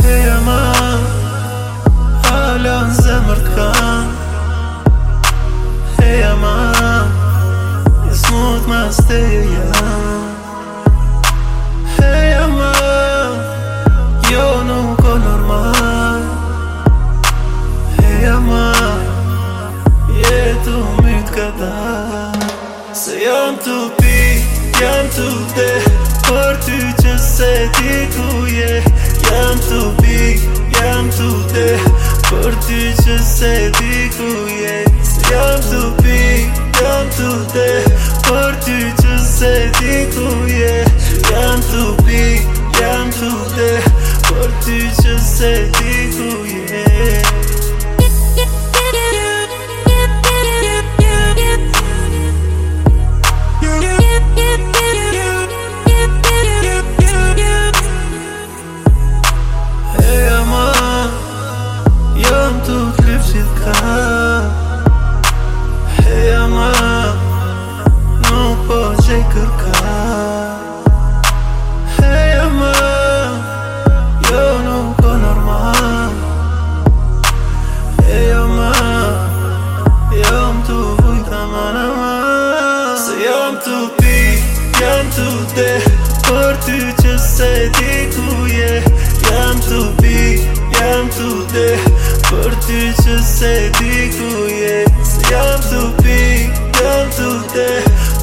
هي ما حالا زمرت كان هي ما يصمت ما vetë Se jam të pi, jam të vde Për ty që se ti ku je Jam të pi, jam të vde Për ty që se ti ku je Se jam të pi, jam të vde Për ty që se ti ku je Jam të pi, jam të vde Për ty që se ti ku je të pi, jam të de Për ty që se di ku je Jam të pi, Për ty që se di ku je Jam të pi, jam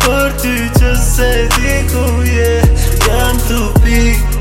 Për ty që se di ku je Jam të pi, jam të de